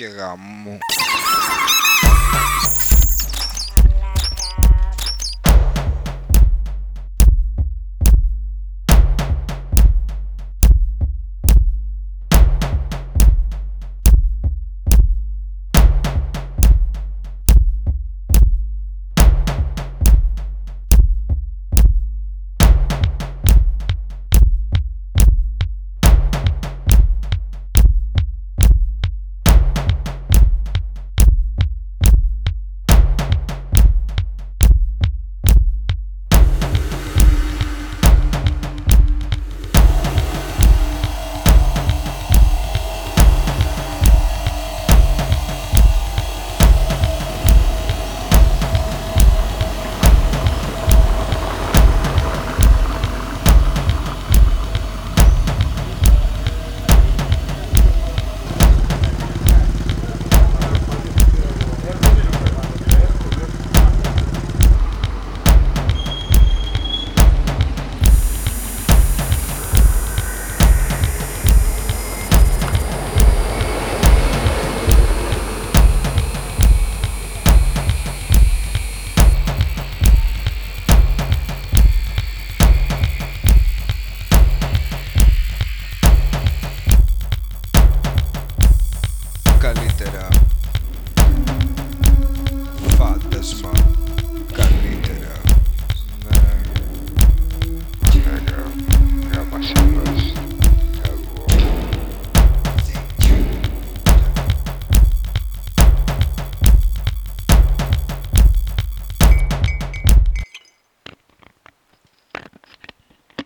και γαμώ. Podcast literal. Ah.